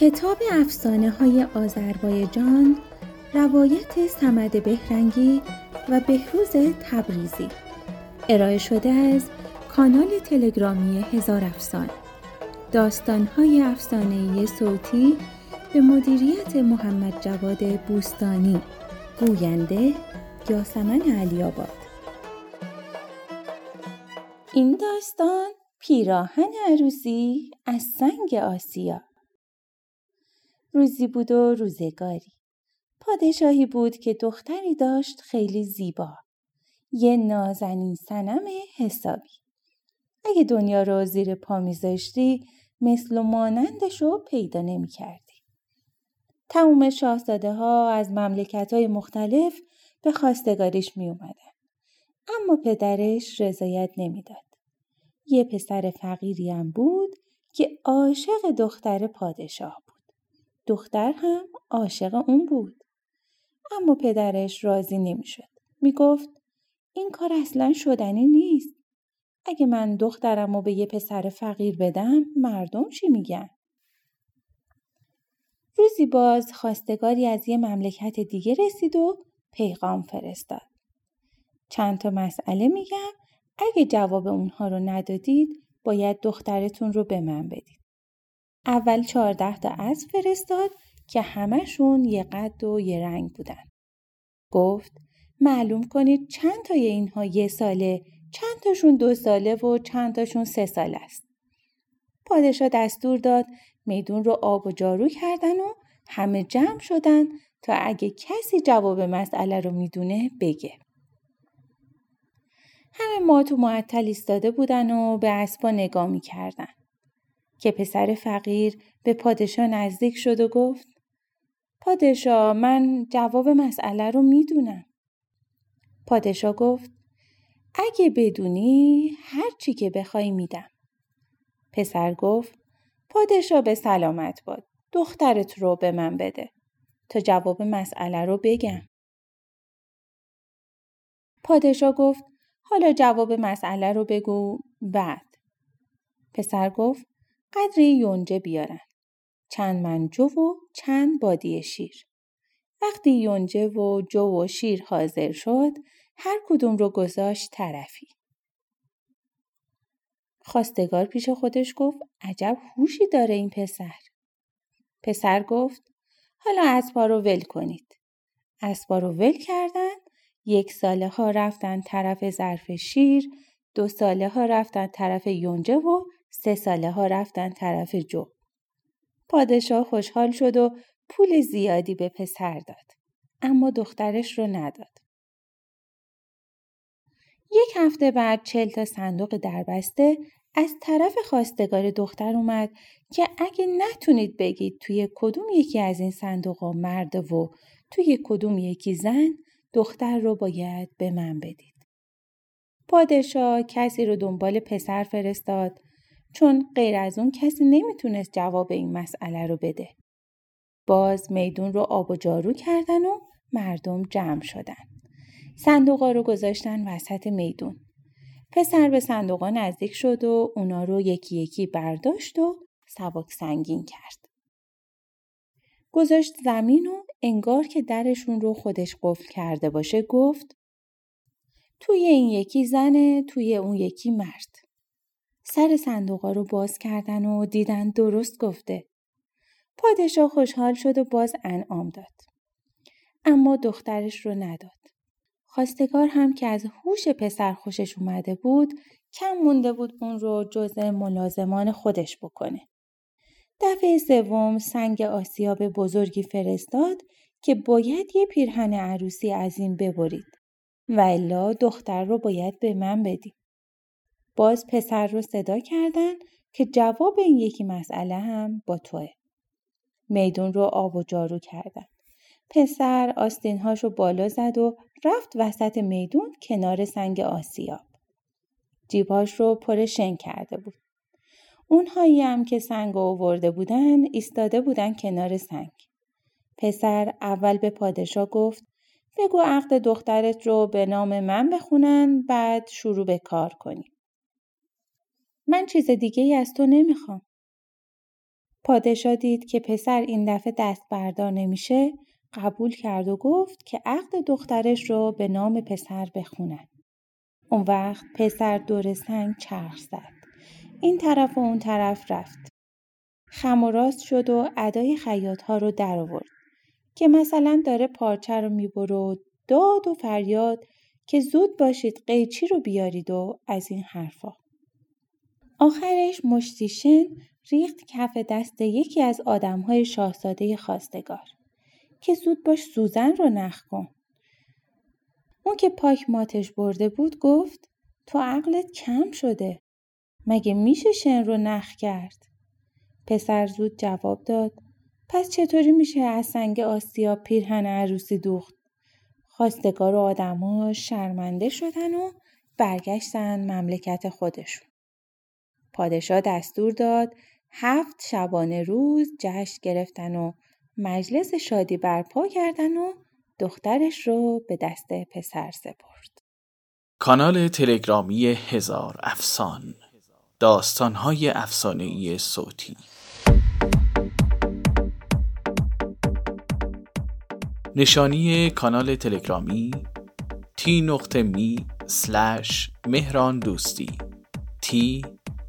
کتاب افسانه های آذربایجان روایت سمد بهرنگی و بهروز تبریزی. ارائه شده از کانال تلگرامی هزار افسان. داستان های افسانه صوتی به مدیریت محمد جواد بوستانی. گوینده یاسمن علی آباد. این داستان پیراهن عروسی از سنگ آسیا. روزی بود و روزگاری. پادشاهی بود که دختری داشت خیلی زیبا. یه نازنین سنم حسابی. اگه دنیا رو زیر پا میذاشتی مثل و مانندش رو پیدا نمی کردی. تموم شاهزاده ها از مملکت های مختلف به خواستگاریش می اومدن. اما پدرش رضایت نمی‌داد. یه پسر فقیری هم بود که عاشق دختر پادشاه دختر هم عاشق اون بود. اما پدرش راضی نمی‌شد. می‌گفت این کار اصلا شدنی نیست. اگه من دخترم رو به یه پسر فقیر بدم مردم چی میگن؟ روزی باز خواستگاری از یه مملکت دیگه رسید و پیغام فرستاد. چند تا مسئله میگم اگه جواب اونها رو ندادید باید دخترتون رو به من بدید. اول چهارده تا اسب فرستاد که همهشون یه قد و یه رنگ بودن. گفت معلوم کنید چند تای اینها یه ساله، چند تاشون دو ساله و چند تاشون سه ساله است. پادشاه دستور داد میدون رو آب و جارو کردن و همه جمع شدن تا اگه کسی جواب مسئله رو می‌دونه بگه. همه ما تو معطل ایستاده بودن و به اسبا نگاه می‌کردن. که پسر فقیر به پادشاه نزدیک شد و گفت پادشاه من جواب مسئله رو می‌دونم. پادشاه گفت اگه بدونی هر چی که بخوای میدم. پسر گفت پادشاه به سلامت باد. دخترت رو به من بده تا جواب مسئله رو بگم. پادشاه گفت حالا جواب مسئله رو بگو بعد. پسر گفت قدری یونجه بیارن. چند من جو و چند بادی شیر. وقتی یونجه و جو و شیر حاضر شد هر کدوم رو گذاشت طرفی. خواستگار پیش خودش گفت عجب هوشی داره این پسر. پسر گفت حالا اسبا رو ول کنید. اسبا رو ول کردن یک ساله ها رفتن طرف ظرف شیر دو ساله ها رفتن طرف یونجه و سه ساله ها رفتن طرف جو. پادشاه خوشحال شد و پول زیادی به پسر داد. اما دخترش رو نداد. یک هفته بعد چل تا صندوق دربسته از طرف خواستگار دختر اومد که اگه نتونید بگید توی کدوم یکی از این صندوق ها مرد و توی کدوم یکی زن دختر رو باید به من بدید. پادشاه کسی رو دنبال پسر فرستاد چون غیر از اون کسی نمی‌تونست جواب این مسئله رو بده. باز میدون رو آب و جارو کردن و مردم جمع شدن. صندوقا رو گذاشتن وسط میدون. پسر به صندوقا نزدیک شد و اونا رو یکی یکی برداشت و سبک سنگین کرد. گذاشت زمین و انگار که درشون رو خودش قفل کرده باشه گفت توی این یکی زنه توی اون یکی مرد. سر صندوقا رو باز کردن و دیدن درست گفته. پادشاه خوشحال شد و باز انعام داد. اما دخترش رو نداد. خواستگار هم که از هوش پسر خوشش اومده بود کم مونده بود اون رو جز ملازمان خودش بکنه. دفعه سوم سنگ آسیاب بزرگی فرستاد که باید یه پیرهن عروسی از این ببرید و الا دختر رو باید به من بدیم. باز پسر رو صدا کردن که جواب این یکی مسئله هم با توه. میدون رو آب و جارو کردن. پسر آستینهاش رو بالا زد و رفت وسط میدون کنار سنگ آسیاب. جیباش رو پر شن کرده بود. اونهایی هم که سنگ آورده بودن ایستاده بودن کنار سنگ. پسر اول به پادشاه گفت بگو عقد دخترت رو به نام من بخونن بعد شروع به کار کنیم. من چیز دیگه ای از تو نمی‌خوام. پادشاه دید که پسر این دفعه دست بردار نمیشه قبول کرد و گفت که عقد دخترش رو به نام پسر بخونن. اون وقت پسر دور سنگ چرخ زد. این طرف و اون طرف رفت. خم و راست شد و ادای خیاط ها رو در آورد که مثلا داره پارچه رو می‌بره داد و فریاد که زود باشید قیچی رو بیارید و از این حرفا. آخرش مشتیشن ریخت کف دست یکی از آدمهای شاهزاده خواستگار که زود باش سوزن رو نخ کن. اون که پاک ماتش برده بود گفت تو عقلت کم شده. مگه میشه شن رو نخ کرد؟ پسر زود جواب داد پس چطوری میشه از سنگ آسیا پیرهن عروسی دوخت؟ خواستگار و آدما شرمنده شدن و برگشتن مملکت خودشون. پادشاه دستور داد هفت شبانه روز جشن گرفتن و مجلس شادی برپا کردن و دخترش رو به دست پسر سپرد. کانال تلگرامی هزار افسان داستانهای افسانه‌ای صوتی نشانی کانال تلگرامی سلش مهران دوستی تی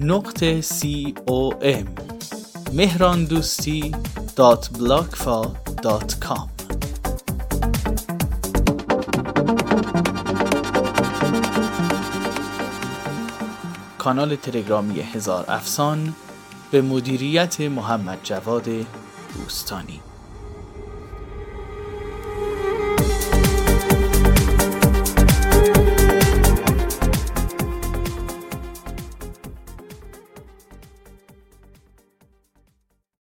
نقطه c o m. مهران دوستی دات دات کام. کانال تلگرامی هزار افسان به مدیریت محمد جواد دوستانی